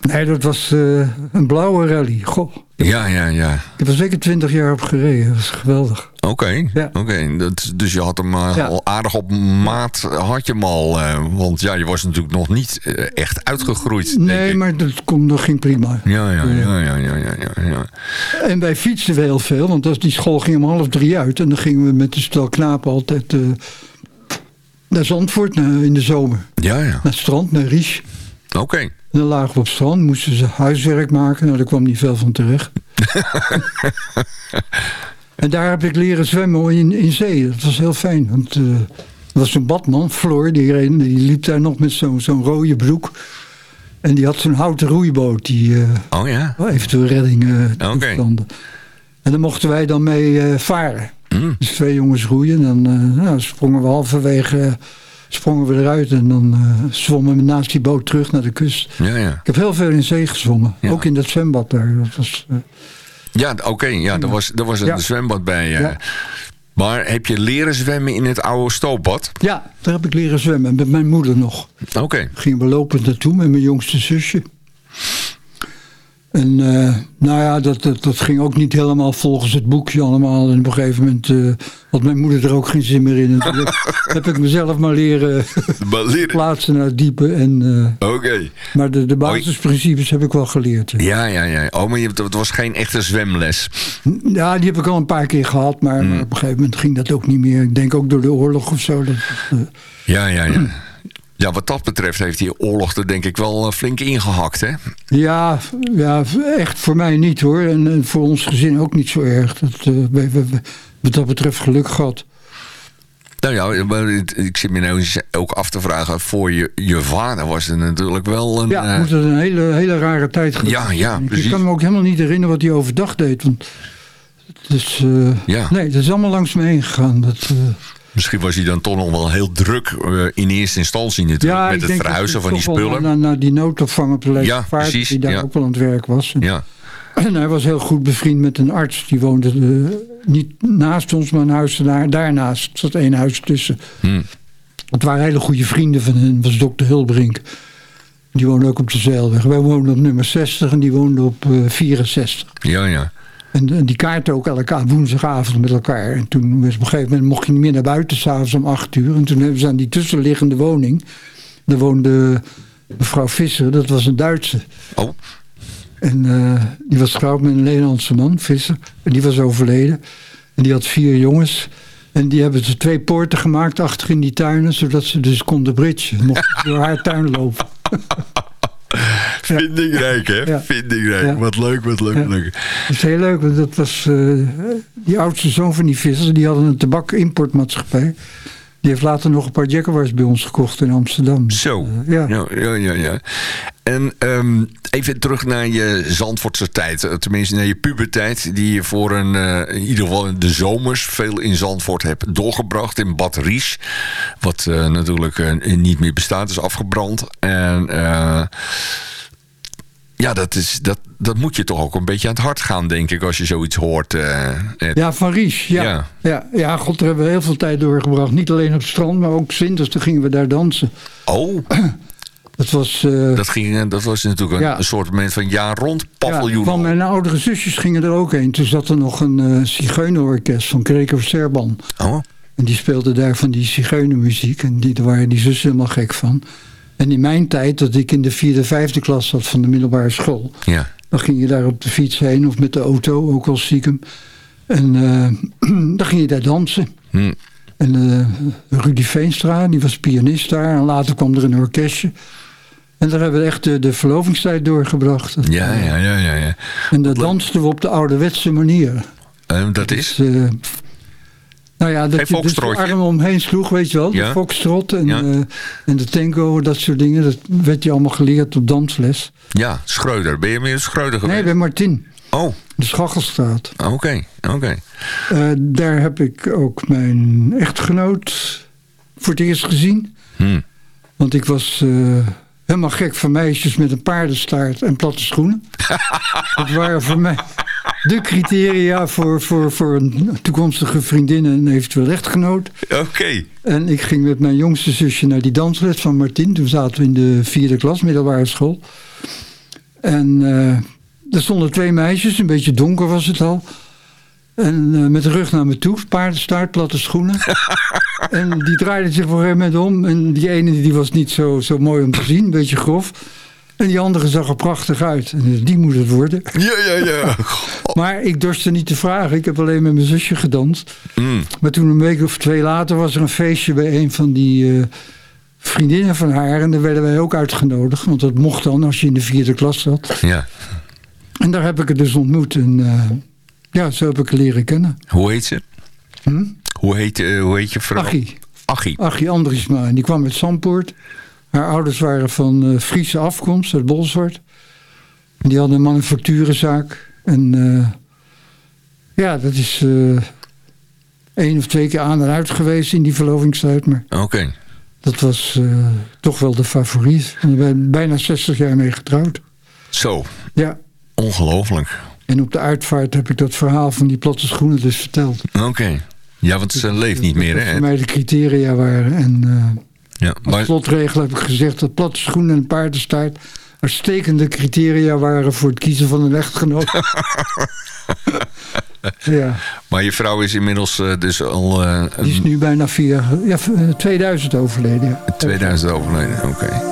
eh, nee, dat was eh, een blauwe rally. Goh, Ja, ja, ja. ik heb er zeker twintig jaar op gereden. Dat was geweldig. Oké, Ja. oké. Dat- Dus je had hem eh, Ja. al aardig op maat, had je hem al. eh, want ja, je was natuurlijk nog niet eh, echt uitgegroeid. Nee, maar dat, kon, dat ging prima. Ja, ja, ja, ja, ja, ja. En wij fietsten we heel veel. Want als die school ging om half drie uit. En dan gingen we met de stel knapen altijd naar Zandvoort in de zomer. Ja, ja. Naar het strand, naar Ries. Oké. En dan lagen we op strand, moesten ze huiswerk maken. Nou, daar kwam niet veel van terecht. [LAUGHS] en daar heb ik leren zwemmen in, in zee. Dat was heel fijn. Want eh, er was zo'n badman, Floor, die, reed- die liep daar nog met zo'n zo'n rode broek. En die had zo'n houten roeiboot die eh, Oh ja. eventueel redding eh Oké. toestanden. En daar mochten wij dan mee eh, varen. Mm. Dus twee jongens roeien. En dan eh, nou, sprongen we halverwege eh, sprongen we eruit. En dan eh, zwommen we naast die boot terug naar de kust. Ja, ja. Ik heb heel veel in zee gezwommen. Ja. Ook in dat zwembad daar. Dat was, eh, Ja, oké. ja, er was, er was een zwembad bij. eh. Maar heb je leren zwemmen in het oude stoopbad? ja, daar heb ik leren zwemmen. Met mijn moeder nog. Oké. Gingen we lopend naartoe met mijn jongste zusje. En eh, nou ja, dat, dat, dat ging ook niet helemaal volgens het boekje allemaal. En op een gegeven moment eh, had mijn moeder er ook geen zin meer in. En toen heb, [LAUGHS] heb ik mezelf [LAUGHS] maar leren plaatsen naar het diepe. En, Oké. maar de, de basisprincipes heb ik wel geleerd. Ja, ja, ja. Oh, maar je, het was geen echte zwemles. Ja, die heb ik al een paar keer gehad. Maar, Mm. maar op een gegeven moment ging dat ook niet meer. Ik denk ook door de oorlog of zo. Dat, Ja, ja, ja. [CLEARS THROAT] Ja, wat dat betreft heeft die oorlog er denk ik wel eh, flink ingehakt, hè? Ja, ja, echt voor mij niet hoor. En, en voor ons gezin ook niet zo erg. Dat, eh, we, we, we- wat dat betreft geluk gehad. Nou ja, maar ik zit me nou eens ook af te vragen... voor je, je vader was het natuurlijk wel een... Ja, eh, moet het een hele, hele rare tijd geweest Ja, ja, precies. Ik kan me ook helemaal niet herinneren wat hij overdag deed. Want dus, eh, Ja. Nee, dat is allemaal langs me heen gegaan. Dat, eh, Misschien was hij dan toch nog wel heel druk eh, in eerste instantie natuurlijk... ja, met het verhuizen van die spullen. Naar, naar die noodopvang op de Ja, Leefvaart, precies, die daar ja. ook wel aan het werk was. En, Ja, en hij was heel goed bevriend met een arts. Die woonde eh, niet naast ons, maar een huis daar, daarnaast. Er zat één huis tussen. Hm. Het waren hele goede vrienden van hen. Was dokter Hulbrink. Die woonde ook op de Zeilweg. Wij woonden op nummer 60 en die woonde op eh, 64. ja, ja. En, die kaarten ook elke woensdagavond met elkaar. En toen was op een gegeven moment mocht je niet meer naar buiten s'avonds om acht uur. En toen hebben ze aan die tussenliggende woning. Daar woonde mevrouw Visser, dat was een Duitse. Oh, En eh, die was getrouwd met een Nederlandse man, Visser. En die was overleden. En die had vier jongens. En die hebben ze twee poorten gemaakt achter in die tuinen, zodat ze dus konden bridgen. Mochten door haar tuin lopen. [LAUGHS] [LAUGHS] vindingrijk hè? Ja. Vindingrijk. Ja. Wat leuk, wat leuk, wat leuk. Dat is heel leuk, want dat was eh, die oudste zoon van die vissers. Die hadden een tabak-importmaatschappij. Die heeft later nog een paar Jaguars bij ons gekocht in Amsterdam. Zo. Eh, ja. Ja, ja, ja. ja. En ehm, even terug naar je Zandvoortse tijd. Eh, Tenminste, naar je puberteit. Die je voor een, eh, in ieder geval in de zomers veel in Zandvoort hebt doorgebracht. In Bad Ries. Wat natuurlijk niet meer bestaat. is afgebrand. En ja, dat, is, dat, dat moet je toch ook een beetje aan het hart gaan, denk ik. Als je zoiets hoort. eh. Ja, van Ries. Ja. Ja. Ja. Ja. god, daar hebben we heel veel tijd doorgebracht. Niet alleen op het strand, maar ook winters. Toen gingen we daar dansen. Oh, [CLEARS THROAT] Dat was... eh, dat, ging, eh, dat was natuurlijk een, Ja. een soort moment van jaar rond ja, paviljoen. van mijn oudere zusjes gingen er ook heen. Toen zat er nog een zigeunerorkest van Kreker Serban. Oh, En die speelde daar van die zigeunermuziek. En die, daar waren die zussen helemaal gek van. En in mijn tijd, dat ik in de vierde, vijfde klas zat van de middelbare school... ja. dan ging je daar op de fiets heen of met de auto, ook al stiekem. En eh, [CLEARS THROAT] dan ging je daar dansen. Hm. En eh, Rudy Veenstra, die was pianist daar. En later kwam er een orkestje. En daar hebben we echt de, de verlovingstijd doorgebracht. Ja, ja, ja, ja. ja. En dat dansten we op de ouderwetse manier. En dat is? Eh, nou ja, dat Geen je dus armen omheen sloeg, weet je wel. Ja. De foxtrot en, Ja. eh, en de tango, dat soort dingen. Dat werd je allemaal geleerd op dansles. Ja, Schreuder. Ben je meer Schreuder geweest? Nee, bij Martin, Oh, de Schachelstraat. oké, oké. Eh, daar heb ik ook mijn echtgenoot voor het eerst gezien. Hm. Want ik was eh, helemaal gek van meisjes met een paardenstaart en platte schoenen. [LAUGHS] dat waren voor mij [LAUGHS] de criteria voor, voor, voor een toekomstige vriendin en eventueel echtgenoot. Oké. En ik ging met mijn jongste zusje naar die dansles van Martin. Toen zaten we in de vierde klas, middelbare school. En eh, er stonden twee meisjes, een beetje donker was het al. En eh, met de rug naar me toe, paardenstaart, platte schoenen. [LAUGHS] en die draaiden zich op een moment om. En die ene die was niet zo, zo mooi om te zien, een beetje grof. En die andere zag er prachtig uit. En dus die moet het worden. Ja, ja, ja. [LAUGHS] Maar ik dorste niet te vragen. Ik heb alleen met mijn zusje gedanst. Hm. Maar toen een week of twee later was er een feestje bij een van die eh, vriendinnen van haar. En daar werden wij ook uitgenodigd. Want dat mocht dan als je in de vierde klas zat. Ja. En daar heb ik het dus ontmoet. En eh, ja, zo heb ik haar leren kennen. Hoe heet ze? Hm? Hoe heet, eh, hoe heet je vrouw? Achie. Achie. Achie Andriesma. En die kwam uit Zandpoort. Haar ouders waren van eh, Friese afkomst, uit Bolsward. En die hadden een manufacturenzaak. En eh, ja, dat is eh één of twee keer aan en uit geweest in die verlovingstijd. Maar Oké. dat was toch wel de favoriet. En daar ben ik bijna 60 jaar mee getrouwd. Zo. Ja. Ongelooflijk. En op de uitvaart heb ik dat verhaal van die platte schoenen dus verteld. Oké. Ja, want ze leeft niet meer, hè? voor mij de criteria waren. En Ja, als maar, slotregel heb ik gezegd dat platte schoenen en paardenstaart uitstekende criteria waren voor het kiezen van een echtgenoot. [LAUGHS] ja, maar je vrouw is inmiddels eh, dus al eh, die is nu bijna vier, ja, eh, 2000 overleden. Ja. 2000 overleden. Oké.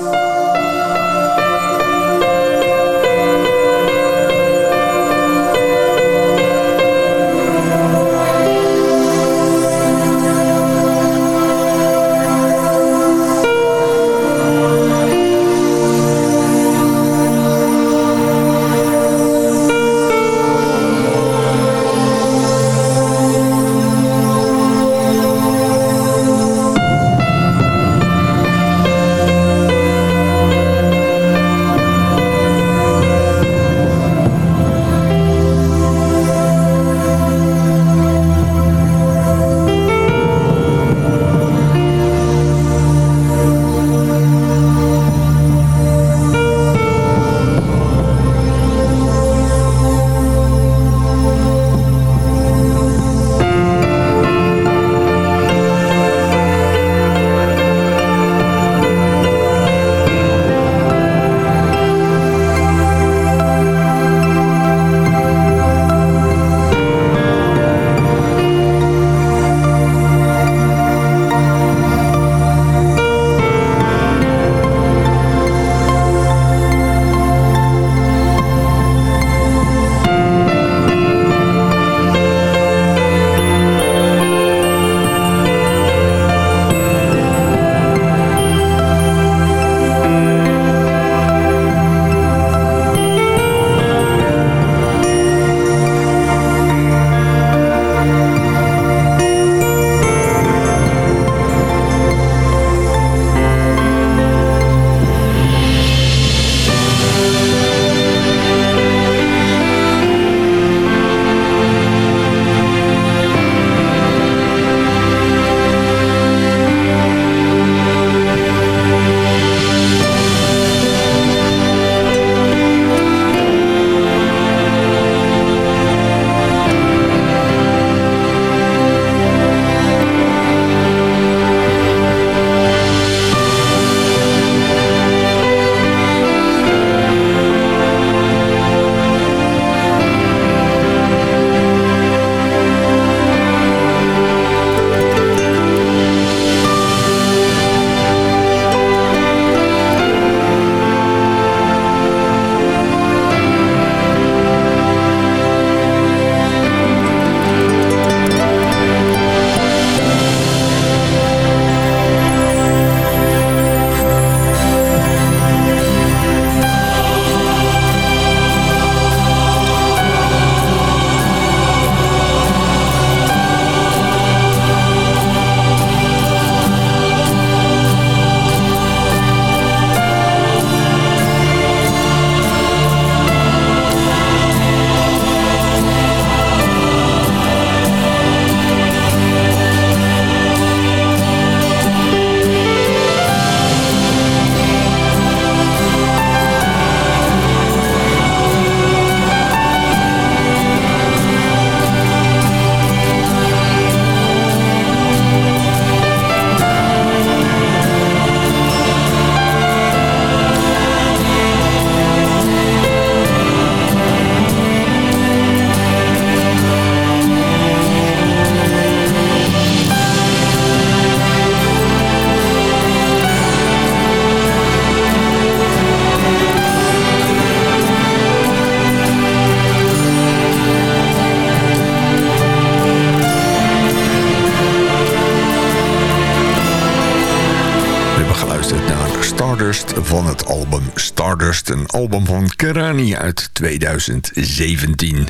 Een album van Kerani uit 2017.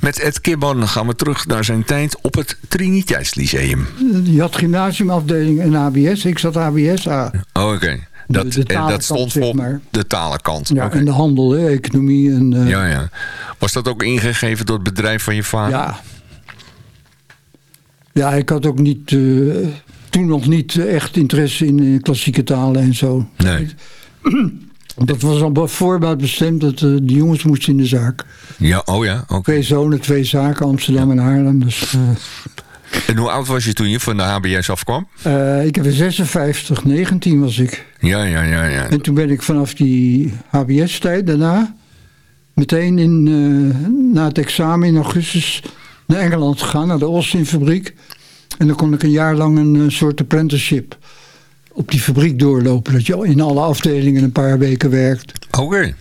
Met Ed Kibban gaan we terug naar zijn tijd op het Triniteitslyceum. Je had gymnasiumafdeling en ABS. Ik zat ABS A. Oh, oké. Dat, de en dat stond voor maar. de talenkant. Ja, en de handel, hè, economie en... eh, ja, ja. Was dat ook ingegeven door het bedrijf van je vader? Ja. Ja, ik had ook niet, eh, toen nog niet echt interesse in eh, klassieke talen en zo. Nee. [CLEARS THROAT] [CLEARS THROAT] Dat was al voorbaat bestemd dat eh, de jongens moesten in de zaak. Ja, oh ja, oké. Twee zonen, twee zaken, Amsterdam en Haarlem. Dus eh, En hoe oud was je toen je van de HBS afkwam? eh, ik heb in 56, 19 was ik. Ja, ja, ja, ja. En toen ben ik vanaf die HBS-tijd daarna... meteen in, na het examen in augustus naar Engeland gegaan... naar de Austin-fabriek. En dan kon ik een jaar lang een soort apprenticeship op die fabriek doorlopen. Dat je in alle afdelingen een paar weken werkt. Oké.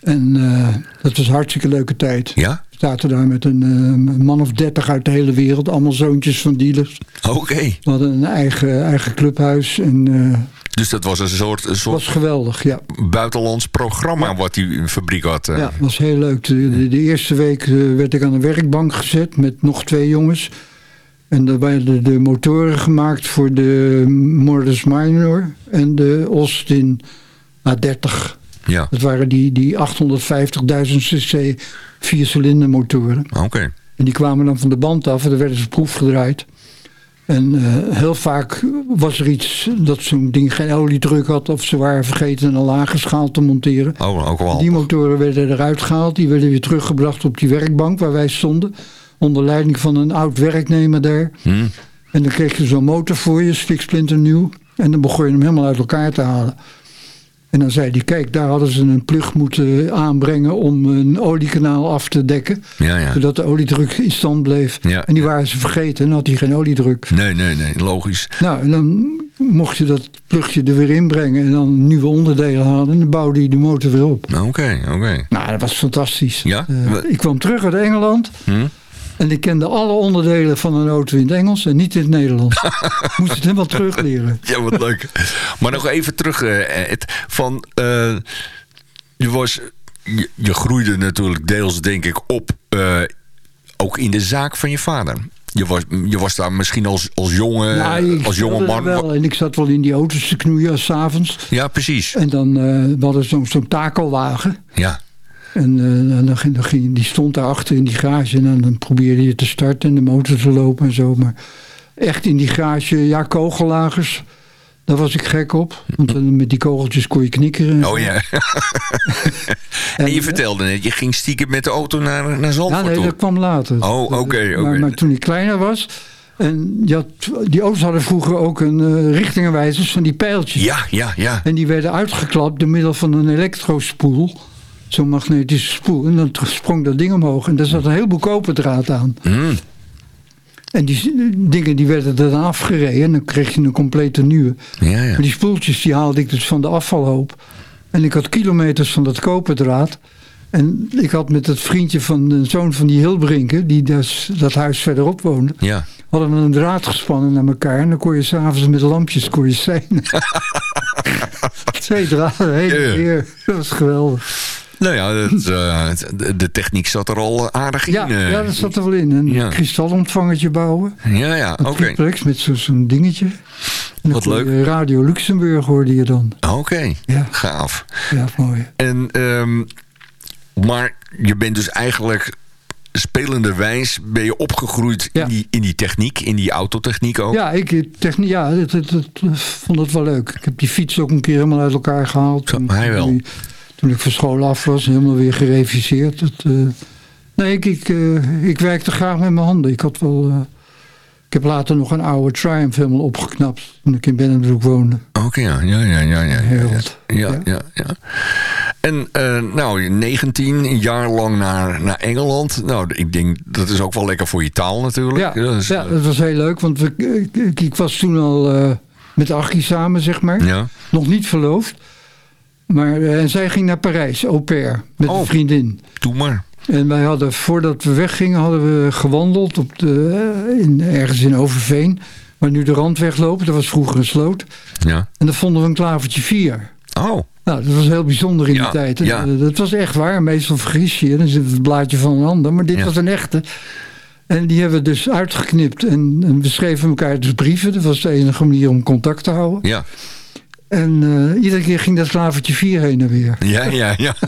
En eh, dat was een hartstikke leuke tijd. Ja? We zaten daar met een eh, man of dertig uit de hele wereld. Allemaal zoontjes van dealers. Oké. We hadden een eigen, eigen clubhuis. En eh, Dus dat was een soort, een soort was geweldig, ja. buitenlands programma wat die fabriek had. Ja, was heel leuk. De, de, de eerste week werd ik aan een werkbank gezet met nog twee jongens. En daar werden de motoren gemaakt voor de Morris Minor en de Austin A30. Ja, Dat waren die, die 850.000 cc viercilinder motoren. oké. En die kwamen dan van de band af en dan werden ze proefgedraaid. En eh, heel vaak was er iets dat zo'n ding geen oliedruk had... of ze waren vergeten een lage schaal te monteren. Oh, ook wel. Die motoren werden eruit gehaald. Die werden weer teruggebracht op die werkbank waar wij stonden. Onder leiding van een oud werknemer daar. Hm. En dan kreeg je zo'n motor voor je, spiksplinternieuw. En dan begon je hem helemaal uit elkaar te halen. En dan zei hij, kijk, daar hadden ze een plug moeten aanbrengen om een oliekanaal af te dekken. Ja, ja. Zodat de oliedruk in stand bleef. Ja. En die waren ze vergeten en had hij geen oliedruk. Nee, nee, nee, logisch. Nou, en dan mocht je dat plugje er weer inbrengen en dan nieuwe onderdelen halen. En dan bouwde hij de motor weer op. Oké, oké. Nou, dat was fantastisch. Ja? Eh, ik kwam terug uit Engeland. Hm? En ik kende alle onderdelen van een auto in het Engels en niet in het Nederlands. [LAUGHS] Moest het helemaal terugleren. Ja, wat leuk. maar nog even terug, eh, Ed. Van, eh, je, was, je, je groeide natuurlijk deels, denk ik, op... eh, ook in de zaak van je vader. Je was, je was daar misschien als, als jonge, Ja, als jonge man... Wel, en ik zat wel in die auto's te knoeien s'avonds. Ja, precies. En dan eh, we hadden zo'n zo'n takelwagen. Ja, En, eh, dan ging, dan ging, die stond daar achter in die garage. En dan, probeerde je te starten en de motor te lopen en zo. Maar echt in die garage, ja, kogellagers. Daar was ik gek op. Want met die kogeltjes kon je knikkeren. en oh ja. [LAUGHS] en je vertelde net, je ging stiekem met de auto naar, naar Ja, Zandvoort nee, dat kwam later. Oh, oké, oké. Maar, maar toen ik kleiner was... En je had, die auto's hadden vroeger ook een richtingenwijzers van die pijltjes. Ja, ja, ja. En die werden uitgeklapt door middel van een elektrospoel. Zo'n magnetische spoel. En dan sprong dat ding omhoog. En daar zat een heleboel koperdraad aan. Mm. En die dingen die werden er dan afgereden. En dan kreeg je een complete nieuwe. Ja, ja. Die spoeltjes die haalde ik dus van de afvalhoop. En ik had kilometers van dat koperdraad. En ik had met het vriendje van de zoon van die Hilbrinken... die dus dat huis verderop woonde... ja. hadden we een draad gespannen naar elkaar. En dan kon je s'avonds met lampjes kon je [LAUGHS] zijn. [LAUGHS] Twee draden heen en weer. Dat was geweldig. Nou ja, het, eh, de, techniek zat er al aardig in. Ja, eh. ja, dat zat er wel in. Een Ja. kristalontvangertje bouwen. ja, ja, oké. met zo- zo'n dingetje. En Wat leuk. Radio Luxemburg hoorde je dan. Oké, Ja. gaaf. Ja, mooi. En, ehm, maar je bent dus eigenlijk spelenderwijs ben je opgegroeid Ja. in, die, in die techniek, in die autotechniek ook. Ja, ik technie, ja, het, het, het- vond het wel leuk. Ik heb die fiets ook een keer helemaal uit elkaar gehaald. Zo, hij wel. Toen ik van school af was, helemaal weer gereviseerd. Eh, nee, ik, ik, ik werkte graag met mijn handen. Ik had wel... eh, ik heb later nog een oude Triumph helemaal opgeknapt. Toen ik in Bennebroek woonde. Oké, ja, ja, ja, ja, ja. Ja, ja, ja. ja. En eh, nou, 19, een jaar lang naar, naar Engeland. Nou, ik denk, dat is ook wel lekker voor je taal natuurlijk. Ja, ja, dat was heel leuk. Want we, ik, was toen al met Achie samen, zeg maar. ja. Nog niet verloofd. Maar, eh, en zij ging naar Parijs, au pair, met Oh. een vriendin. doe maar. En wij hadden, voordat we weggingen, hadden we gewandeld op de, eh, in, ergens in Overveen. Waar nu de randweg loopt. Dat was vroeger een sloot. Ja. En daar vonden we een klavertje vier. Oh, Nou, dat was heel bijzonder in Ja, die tijd. ja. Eh, Dat was echt waar. Meestal vergis je je, dan zit het blaadje van een ander. Maar dit Ja. was een echte. En die hebben we dus uitgeknipt. En, en we schreven elkaar dus brieven. Dat was de enige manier om contact te houden. ja. En eh, iedere keer ging dat klavertje 4 heen en weer. Ja, ja, ja. [LAUGHS]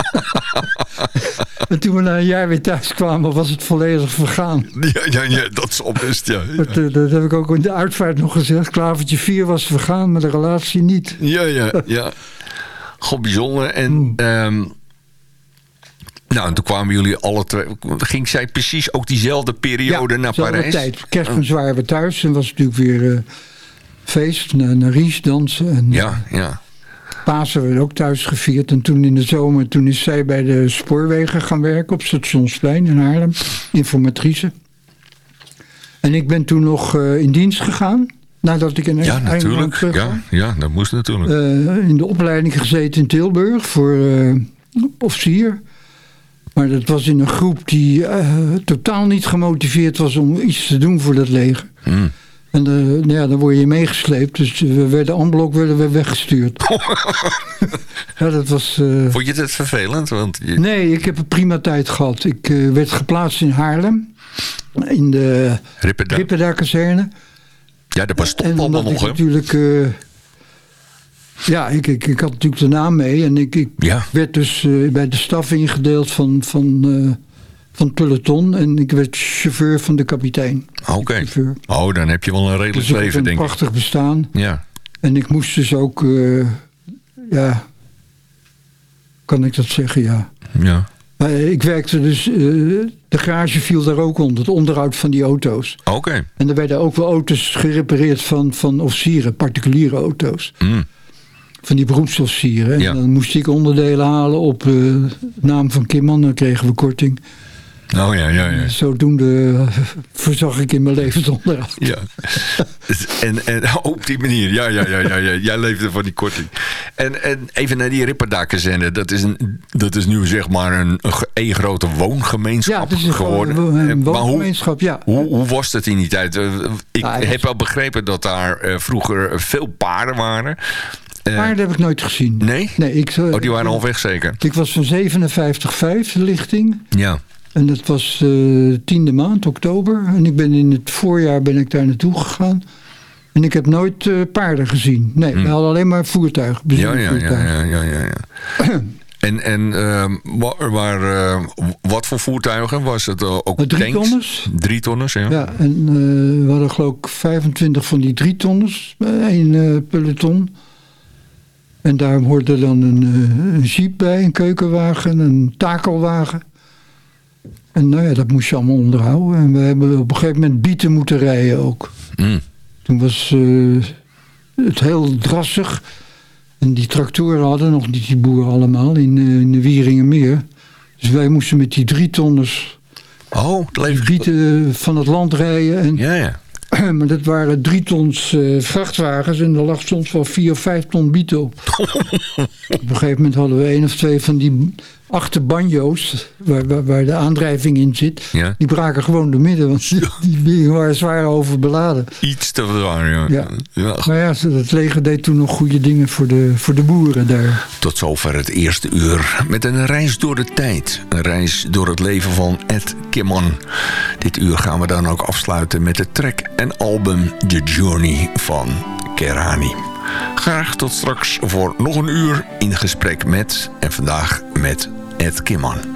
En toen we na een jaar weer thuis kwamen, was het volledig vergaan. Ja, ja, ja dat is best, ja. [LAUGHS] Dat, eh, dat heb ik ook in de uitvaart nog gezegd. Klavertje 4 was vergaan, maar de relatie niet. Ja, ja, ja. God, bijzonder. En, Hmm. ehm, nou, en toen kwamen jullie alle twee... Ging zij precies ook diezelfde periode naar Parijs? tijd. Kerstmis waren we thuis en was natuurlijk weer eh, feest. Naar, naar Ries dansen. En Ja, ja. Pasen werd ook thuis gevierd. En toen in de zomer toen is zij bij de spoorwegen gaan werken op Stationsplein in Haarlem. Informatrice. En ik ben toen nog eh, in dienst gegaan. Nadat ik in Ja, natuurlijk. terug. Ja, ja, dat moest natuurlijk. Eh, in de opleiding gezeten in Tilburg voor eh, officier. Maar dat was in een groep die totaal niet gemotiveerd was om iets te doen voor dat leger. Hmm. En eh, nou ja, dan word je meegesleept. Dus we werden en blok werden we weggestuurd. [LAUGHS] ja, dat was... eh, Vond je het vervelend? Want je- Nee, ik heb een prima tijd gehad. Ik eh, werd geplaatst in Haarlem. In de Ripperda- Ripperda-kazerne. Ja, dat bestond En allemaal nog, hè? natuurlijk... ja, ik, ik, ik had natuurlijk de naam mee. En ik, ik Ja. werd dus bij de staf ingedeeld van, van, van het peloton. En ik werd chauffeur van de kapitein. Oké. Chauffeur. Oh, dan heb je wel een redelijk Dus leven, een denk ik. prachtig bestaan. Ja. En ik moest dus ook... eh, ja... Kan ik dat zeggen? Ja. Ja. Maar ik werkte dus... eh, de garage viel daar ook onder. Het onderhoud van die auto's. Oké. En er werden ook wel auto's gerepareerd van, van officieren. Particuliere auto's. Hmm. Van die beroepsofficieren. En Ja. dan moest ik onderdelen halen op eh, naam van Kimman. Dan kregen we korting. Oh ja, ja, ja. Zodoende [LAUGHS] verzag ik in mijn levensonderhoud. [LAUGHS] Ja. en, en oh, op die manier. Ja, ja, ja, ja, ja. Jij leefde van die korting. En, en even naar die Ripperdaken Dat is, een, dat is nu zeg maar een, één grote woongemeenschap Ja, het is een, geworden. een En- maar hoe, woongemeenschap. Ja. hoe, hoe was dat in die tijd? Eh, Ik heb wel begrepen dat daar eh, vroeger veel paarden waren. Eh, Paarden heb ik nooit gezien. Nee? Nee, ik, Oh, die waren al weg zeker? Ik was van 57,5 de lichting. Ja. En dat was de tiende maand, oktober. En ik ben in het voorjaar ben ik daar naartoe gegaan. En ik heb nooit eh, paarden gezien. Nee, we hadden alleen maar voertuigen. Ja, ja, ja, ja, ja, ja. [CLEARS THROAT] En, en ehm, wa- waar, eh, wat voor voertuigen? Was het eh, ook Eh, drie tanks? tonners. Drie tonners, ja. Ja, en eh, we hadden geloof ik 25 van die drie tonners. één eh, peloton. En daar hoorde dan een, eh, een jeep bij, een keukenwagen, een takelwagen. En nou ja, dat moest je allemaal onderhouden. En we hebben op een gegeven moment bieten moeten rijden ook. Mm. Toen was eh, het heel drassig. En die tractoren hadden nog niet die boeren allemaal in, eh, in de Wieringenmeer. Dus wij moesten met die drie tonners Oh, het leeft... bieten van het land rijden. En, Ja, ja. [CLEARS THROAT] maar dat waren drie tons eh, vrachtwagens en er lag soms wel vier of vijf ton bieten op. [LAUGHS] op een gegeven moment hadden we één of twee van die achterbanjo's, waar, waar, waar de aandrijving in zit. Ja. Die braken gewoon door midden, want die, waren zwaar overbeladen. Iets te zwaar, ja. Ja. Ja. Maar ja, het leger deed toen nog goede dingen voor de, voor de boeren daar. Tot zover het eerste uur met een reis door de tijd. Een reis door het leven van Ed Kimmon. Dit uur gaan we dan ook afsluiten met de track en album The Journey van Kerani. Graag tot straks voor nog een uur in gesprek met, en vandaag met Ed Kimmon.